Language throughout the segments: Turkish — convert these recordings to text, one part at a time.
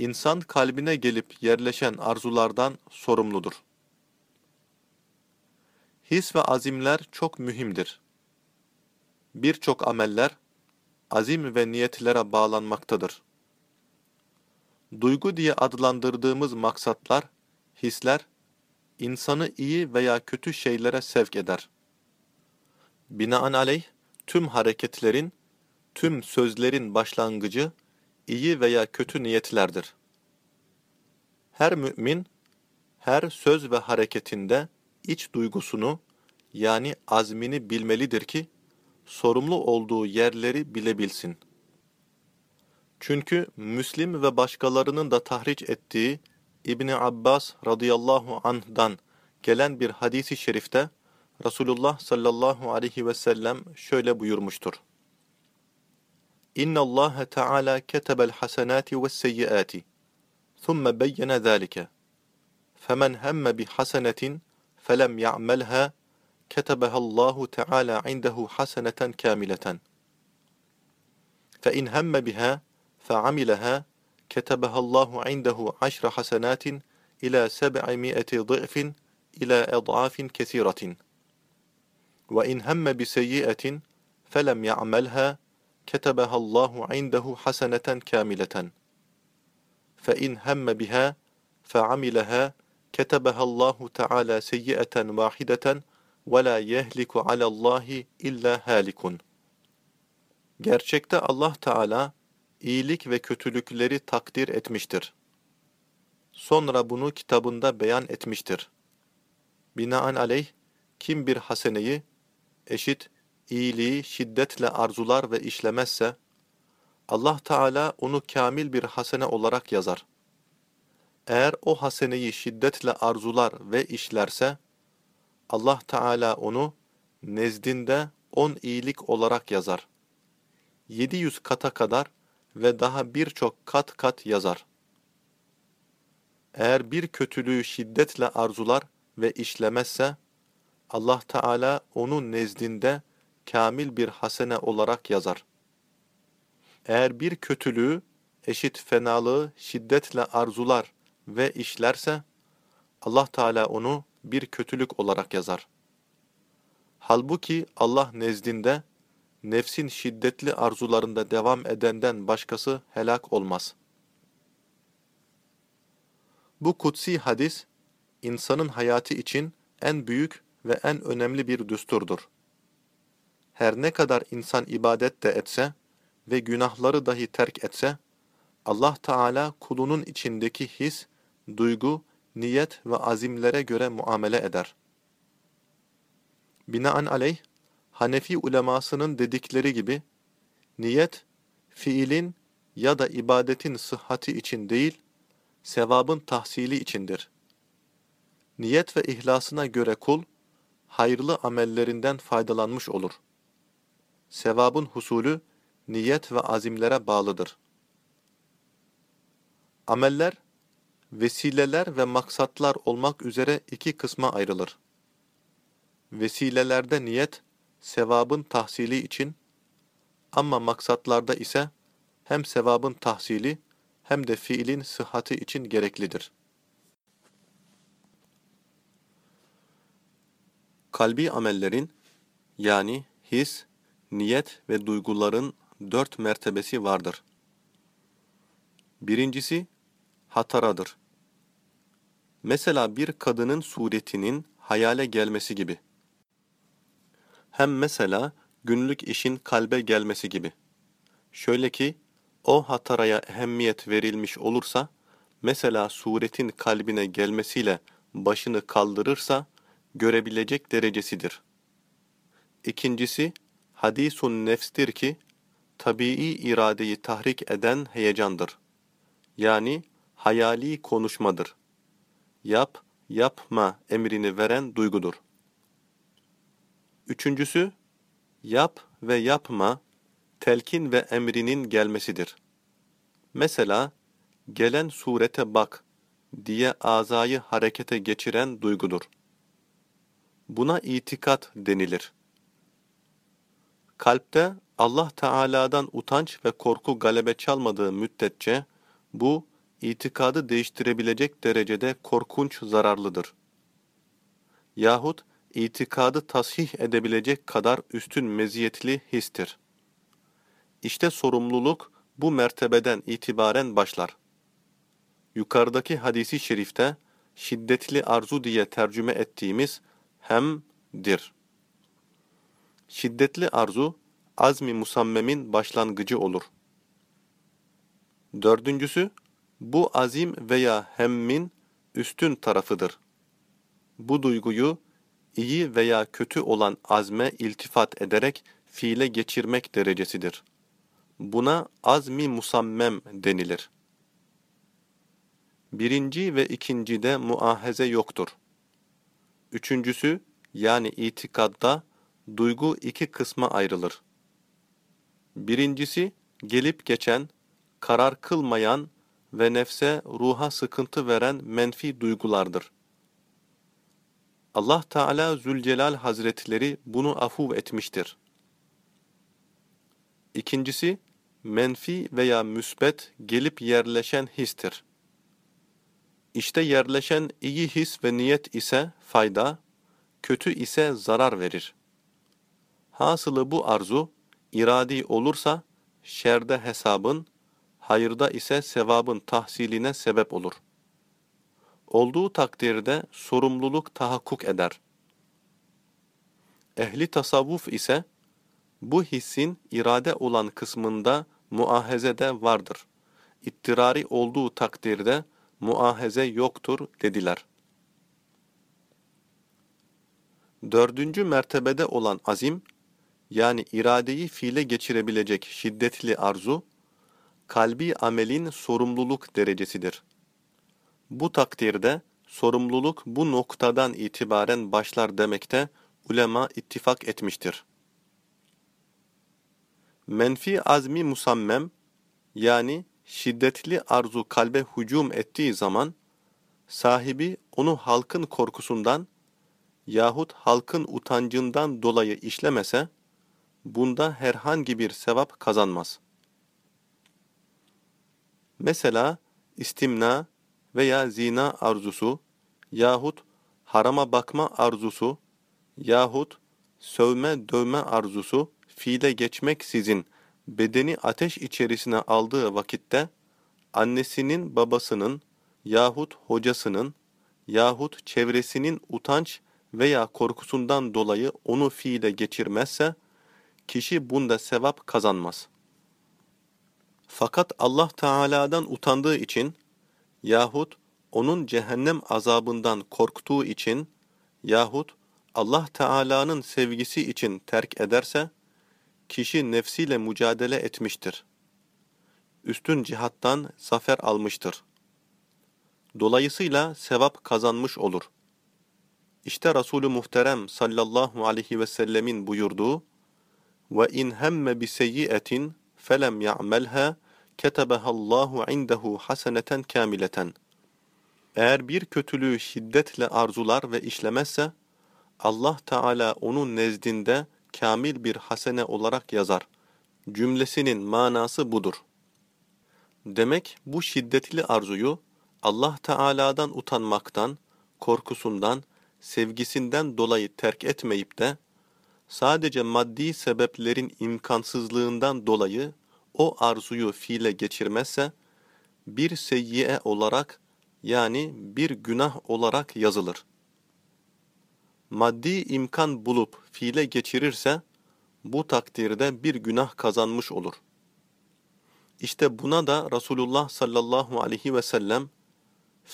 insan kalbine gelip yerleşen arzulardan sorumludur. His ve azimler çok mühimdir. Birçok ameller, azim ve niyetlere bağlanmaktadır. Duygu diye adlandırdığımız maksatlar, hisler, insanı iyi veya kötü şeylere sevk eder. Binaenaleyh, tüm hareketlerin, tüm sözlerin başlangıcı, iyi veya kötü niyetlerdir. Her mümin, her söz ve hareketinde iç duygusunu, yani azmini bilmelidir ki, sorumlu olduğu yerleri bilebilsin. Çünkü Müslim ve başkalarının da tahriç ettiği İbni Abbas radıyallahu anh'dan gelen bir hadisi şerifte Resulullah sallallahu aleyhi ve sellem şöyle buyurmuştur. Teala ketebel hasenati ve seyyiati. Thumma beyyene zalike. Femen hemme bi hasenetin felem ya'melha كتبها الله تعالى عنده حسنة كاملة فإن هم بها فعملها كتبها الله عنده عشر حسنات إلى سبعمائة ضعف إلى أضعاف كثيرة وإن هم بسيئة فلم يعملها ketebehallahu indehu haseneten kamileten. Fe in hemme biha fe amileha ketebehallahu teala seyyieten vahideten ve la yehliku alallahi illa halikun. Gerçekte Allah Teala iyilik ve kötülükleri takdir etmiştir. Sonra bunu kitabında beyan etmiştir. Binaenaleyh kim bir haseneyi eşit iyiliği şiddetle arzular ve işlemezse Allah Teala onu kamil bir hasene olarak yazar. Eğer o haseneyi şiddetle arzular ve işlerse Allah Teala onu nezdinde on iyilik olarak yazar. 700 kata kadar ve daha birçok kat kat yazar. Eğer bir kötülüğü şiddetle arzular ve işlemezse, Allah Teala onun nezdinde kamil bir hasene olarak yazar. Eğer bir kötülüğü eşit fenalığı şiddetle arzular ve işlerse, Allah Teala onu bir kötülük olarak yazar. Halbuki Allah nezdinde nefsin şiddetli arzularında devam edenden başkası helak olmaz. Bu kutsi hadis, insanın hayatı için en büyük ve en önemli bir düsturdur. Her ne kadar insan ibadet de etse ve günahları dahi terk etse, Allah Teala kulunun içindeki his, duygu niyet ve azimlere göre muamele eder. Binaenaleyh, Hanefi ulemasının dedikleri gibi, niyet, fiilin ya da ibadetin sıhhati için değil, sevabın tahsili içindir. Niyet ve ihlasına göre kul, hayırlı amellerinden faydalanmış olur. Sevabın husulü, niyet ve azimlere bağlıdır. Ameller, vesileler ve maksatlar olmak üzere iki kısma ayrılır. Vesilelerde niyet, sevabın tahsili için, ama maksatlarda ise hem sevabın tahsili hem de fiilin sıhhati için gereklidir. Kalbi amellerin, yani his, niyet ve duyguların dört mertebesi vardır. Birincisi, hataradır. Mesela bir kadının suretinin hayale gelmesi gibi. Hem mesela günlük işin kalbe gelmesi gibi. Şöyle ki, o hataraya ehemmiyet verilmiş olursa, mesela suretin kalbine gelmesiyle başını kaldırırsa, görebilecek derecesidir. İkincisi, hadisun nefstir ki, tabii iradeyi tahrik eden heyecandır. Yani hayali konuşmadır yap, yapma emrini veren duygudur. Üçüncüsü, yap ve yapma, telkin ve emrinin gelmesidir. Mesela, gelen surete bak diye azayı harekete geçiren duygudur. Buna itikat denilir. Kalpte Allah Teala'dan utanç ve korku galebe çalmadığı müddetçe bu itikadı değiştirebilecek derecede korkunç zararlıdır. Yahut itikadı tasih edebilecek kadar üstün meziyetli histir. İşte sorumluluk bu mertebeden itibaren başlar. Yukarıdaki hadisi şerifte şiddetli arzu diye tercüme ettiğimiz hemdir. Şiddetli arzu, azmi musammemin başlangıcı olur. Dördüncüsü, bu azim veya hemmin üstün tarafıdır. Bu duyguyu iyi veya kötü olan azme iltifat ederek fiile geçirmek derecesidir. Buna azmi musammem denilir. Birinci ve ikincide muahaze yoktur. Üçüncüsü yani itikadda duygu iki kısma ayrılır. Birincisi gelip geçen, karar kılmayan ve nefse ruha sıkıntı veren menfi duygulardır. Allah Teala Zülcelal Hazretleri bunu afuv etmiştir. İkincisi, menfi veya müsbet gelip yerleşen histir. İşte yerleşen iyi his ve niyet ise fayda, kötü ise zarar verir. Hasılı bu arzu, iradi olursa şerde hesabın, hayırda ise sevabın tahsiline sebep olur. Olduğu takdirde sorumluluk tahakkuk eder. Ehli tasavvuf ise, bu hissin irade olan kısmında muahezede vardır. İttirari olduğu takdirde muaheze yoktur dediler. Dördüncü mertebede olan azim, yani iradeyi fiile geçirebilecek şiddetli arzu, kalbi amelin sorumluluk derecesidir. Bu takdirde sorumluluk bu noktadan itibaren başlar demekte ulema ittifak etmiştir. Menfi azmi musammem, yani şiddetli arzu kalbe hücum ettiği zaman, sahibi onu halkın korkusundan yahut halkın utancından dolayı işlemese, bunda herhangi bir sevap kazanmaz. Mesela istimna veya zina arzusu yahut harama bakma arzusu yahut sövme dövme arzusu fiile geçmek sizin bedeni ateş içerisine aldığı vakitte annesinin babasının yahut hocasının yahut çevresinin utanç veya korkusundan dolayı onu fiile geçirmezse, kişi bunda sevap kazanmaz. Fakat Allah Teala'dan utandığı için yahut onun cehennem azabından korktuğu için yahut Allah Teala'nın sevgisi için terk ederse, kişi nefsiyle mücadele etmiştir. Üstün cihattan zafer almıştır. Dolayısıyla sevap kazanmış olur. İşte Resulü Muhterem sallallahu aleyhi ve sellemin buyurduğu ve in hemme bi seyyiatin felem ya'melha ketebehallahu indehu haseneten kamileten. Eğer bir kötülüğü şiddetle arzular ve işlemezse Allah Teala onun nezdinde kamil bir hasene olarak yazar. Cümlesinin manası budur. Demek bu şiddetli arzuyu Allah Teala'dan utanmaktan, korkusundan, sevgisinden dolayı terk etmeyip de sadece maddi sebeplerin imkansızlığından dolayı o arzuyu fiile geçirmezse bir seyyiye olarak yani bir günah olarak yazılır. Maddi imkan bulup fiile geçirirse bu takdirde bir günah kazanmış olur. İşte buna da Resulullah sallallahu aleyhi ve sellem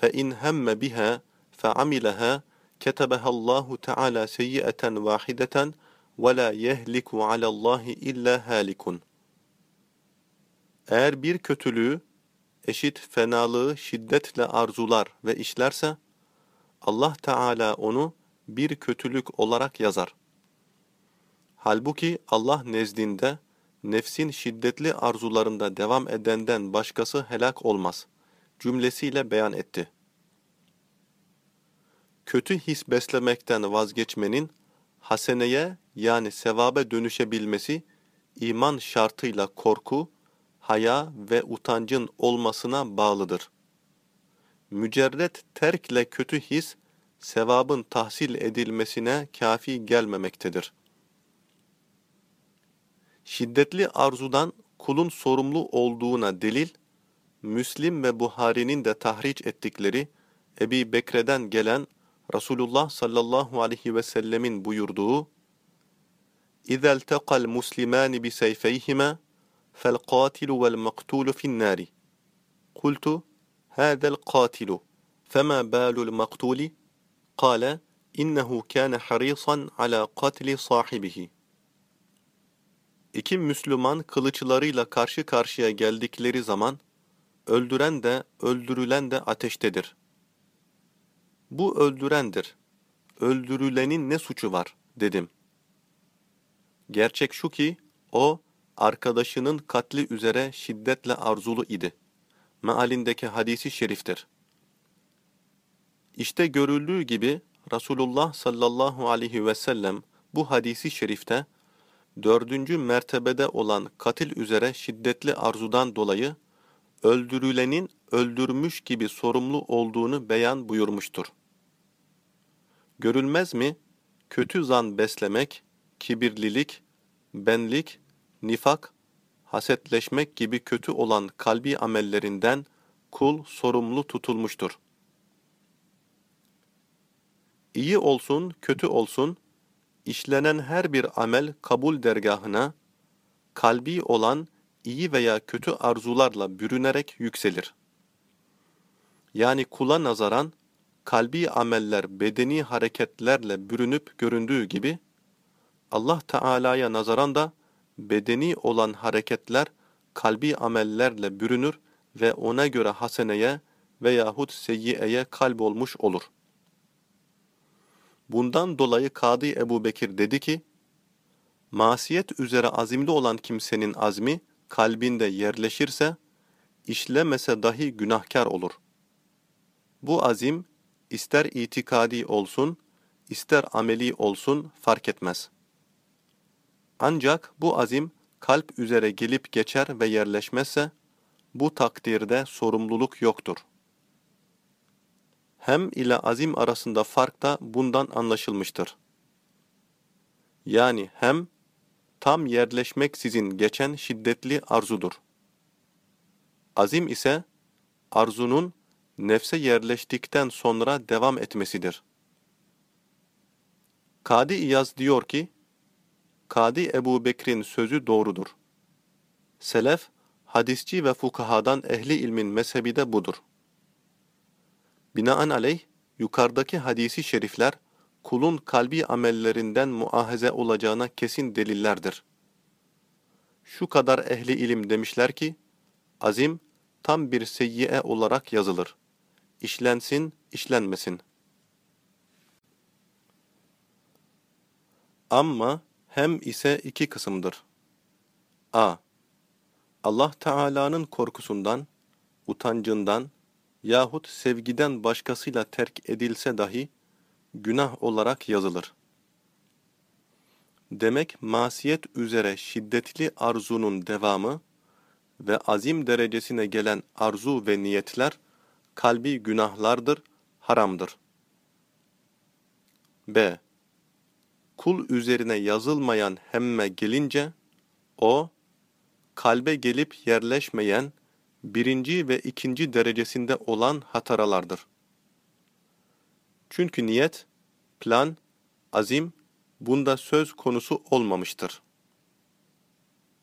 فَاِنْ هَمَّ بِهَا فَعَمِلَهَا كَتَبَهَا اللّٰهُ تَعَالَى سَيِّئَةً وَاحِدَةً وَلَا يَهْلِكُ عَلَى اللّٰهِ اِلَّا هَالِكٌ Eğer bir kötülüğü, eşit fenalığı şiddetle arzular ve işlerse, Allah Teala onu bir kötülük olarak yazar. Halbuki Allah nezdinde, nefsin şiddetli arzularında devam edenden başkası helak olmaz. Cümlesiyle beyan etti. Kötü his beslemekten vazgeçmenin, haseneye yani sevabe dönüşebilmesi, iman şartıyla korku, haya ve utancın olmasına bağlıdır. mücerret terkle kötü his, sevabın tahsil edilmesine kafi gelmemektedir. Şiddetli arzudan kulun sorumlu olduğuna delil, Müslim ve Buhari'nin de tahriç ettikleri Ebi Bekre'den gelen Resulullah sallallahu aleyhi ve sellemin buyurduğu اِذَا الْتَقَى الْمُسْلِمَانِ بِسَيْفَيْهِمَا فَالْقَاتِلُ وَالْمَقْتُولُ فِي النَّارِ قُلْتُ هَذَا الْقَاتِلُ فَمَا بَالُ الْمَقْتُولِ قَالَ إِنَّهُ كَانَ حَرِيصًا عَلَى قَتْلِ صَاحِبِهِ İki Müslüman kılıçlarıyla karşı karşıya geldikleri zaman, öldüren de öldürülen de ateştedir. Bu öldürendir. Öldürülenin ne suçu var, dedim. Gerçek şu ki, o, arkadaşının katli üzere şiddetle arzulu idi. Mealindeki hadisi şeriftir. İşte görüldüğü gibi, Resulullah sallallahu aleyhi ve sellem bu hadisi şerifte, dördüncü mertebede olan katil üzere şiddetli arzudan dolayı, öldürülenin öldürmüş gibi sorumlu olduğunu beyan buyurmuştur. Görülmez mi? Kötü zan beslemek, kibirlilik, benlik, nifak, hasetleşmek gibi kötü olan kalbi amellerinden kul sorumlu tutulmuştur. İyi olsun, kötü olsun, işlenen her bir amel kabul dergahına, kalbi olan iyi veya kötü arzularla bürünerek yükselir. Yani kula nazaran, kalbi ameller bedeni hareketlerle bürünüp göründüğü gibi, Allah Teala'ya nazaran da bedeni olan hareketler kalbi amellerle bürünür ve ona göre haseneye veyahut seyyieye kalp olmuş olur. Bundan dolayı Kadı Ebu Bekir dedi ki, Masiyet üzere azimli olan kimsenin azmi kalbinde yerleşirse, işlemese dahi günahkar olur. Bu azim, ister itikadi olsun, ister ameli olsun fark etmez. Ancak bu azim kalp üzere gelip geçer ve yerleşmezse, bu takdirde sorumluluk yoktur. Hem ile azim arasında fark da bundan anlaşılmıştır. Yani hem, tam yerleşmek sizin geçen şiddetli arzudur. Azim ise, arzunun nefse yerleştikten sonra devam etmesidir. Kadi İyaz diyor ki, Kadi Ebu Bekir'in sözü doğrudur. Selef, hadisçi ve fukahadan ehli ilmin mezhebi de budur. Binaenaleyh, yukarıdaki hadisi şerifler, kulun kalbi amellerinden muahaze olacağına kesin delillerdir. Şu kadar ehli ilim demişler ki, azim tam bir seyyiye olarak yazılır. İşlensin, işlenmesin. Ama hem ise iki kısımdır. a. Allah Teala'nın korkusundan, utancından yahut sevgiden başkasıyla terk edilse dahi günah olarak yazılır. Demek masiyet üzere şiddetli arzunun devamı ve azim derecesine gelen arzu ve niyetler kalbi günahlardır, haramdır. B. Kul üzerine yazılmayan hemme gelince, o, kalbe gelip yerleşmeyen, birinci ve ikinci derecesinde olan hataralardır. Çünkü niyet, plan, azim, bunda söz konusu olmamıştır.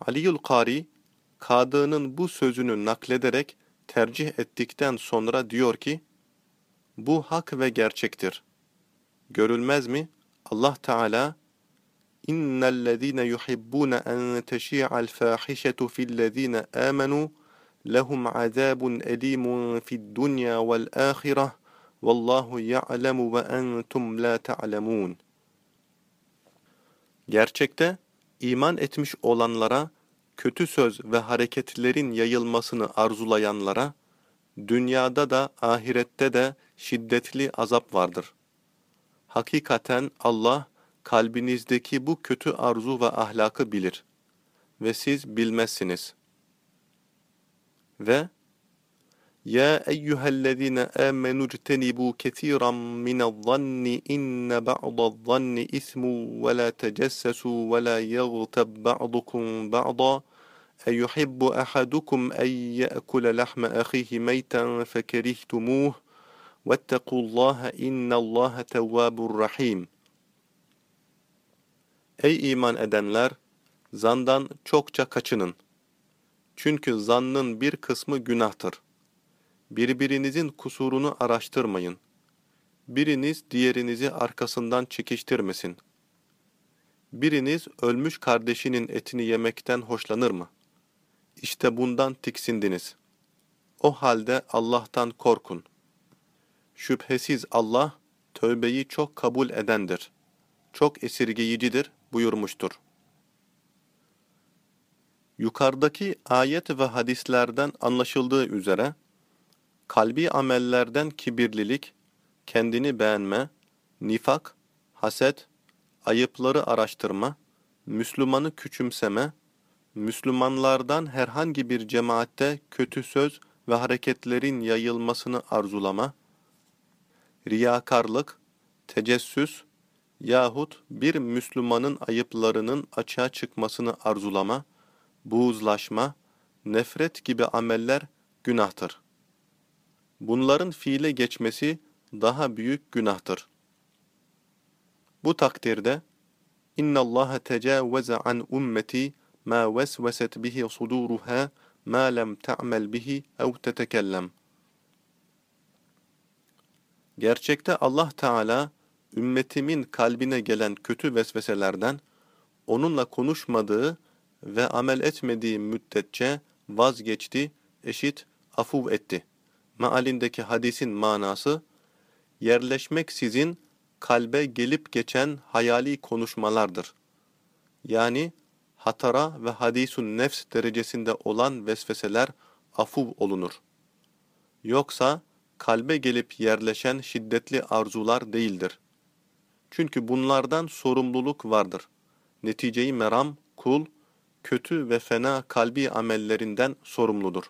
Aliyul Kari, Kadı'nın bu sözünü naklederek tercih ettikten sonra diyor ki, bu hak ve gerçektir. Görülmez mi? Allah Teala, اِنَّ الَّذ۪ينَ يُحِبُّونَ اَنْ تَشِيعَ الْفَاحِشَةُ فِي الَّذ۪ينَ آمَنُوا لَهُمْ عَذَابٌ أَلِيمٌ فِي الدُّنْيَا وَالْآخِرَةِ وَاللّٰهُ يَعْلَمُ وَاَنْتُمْ لَا تَعْلَمُونَ Gerçekte iman etmiş olanlara, kötü söz ve hareketlerin yayılmasını arzulayanlara, dünyada da ahirette de şiddetli azap vardır. Hakikaten Allah, kalbinizdeki bu kötü arzu ve ahlakı bilir ve siz bilmezsiniz. Ve يا أيها الذين آمنوا اجتنبوا كثيرا من الظن إن بعض الظن إثم ولا تجسسوا ولا يغتب بعضكم بعضا أيحب أحدكم أن يأكل لحم أخيه ميتا فكرهتموه واتقوا الله إن الله تواب رحيم Ey iman edenler! Zandan çokça kaçının. Çünkü zannın bir kısmı günahtır. Birbirinizin kusurunu araştırmayın. Biriniz diğerinizi arkasından çekiştirmesin. Biriniz ölmüş kardeşinin etini yemekten hoşlanır mı? İşte bundan tiksindiniz. O halde Allah'tan korkun. Şüphesiz Allah, tövbeyi çok kabul edendir. Çok esirgeyicidir buyurmuştur. Yukarıdaki ayet ve hadislerden anlaşıldığı üzere, kalbi amellerden kibirlilik, kendini beğenme, nifak, haset, ayıpları araştırma, Müslümanı küçümseme, Müslümanlardan herhangi bir cemaatte kötü söz ve hareketlerin yayılmasını arzulama, riyakarlık, tecessüs yahut bir Müslümanın ayıplarının açığa çıkmasını arzulama, buğuzlaşma, nefret gibi ameller günahtır. Bunların fiile geçmesi daha büyük günahtır. Bu takdirde İnna Allah tecavveze an ummeti ma vesveset bihi suduruha ma lem ta'mel bihi ev tetekellem. Gerçekte Allah Teala ümmetimin kalbine gelen kötü vesveselerden onunla konuşmadığı ve amel etmediği müddetçe vazgeçti, eşit, afuv etti. Mealindeki hadisin manası, yerleşmek sizin kalbe gelip geçen hayali konuşmalardır. Yani hatara ve hadisun nefs derecesinde olan vesveseler afuv olunur. Yoksa kalbe gelip yerleşen şiddetli arzular değildir. Çünkü bunlardan sorumluluk vardır. Neticeyi meram, kul, kötü ve fena kalbi amellerinden sorumludur.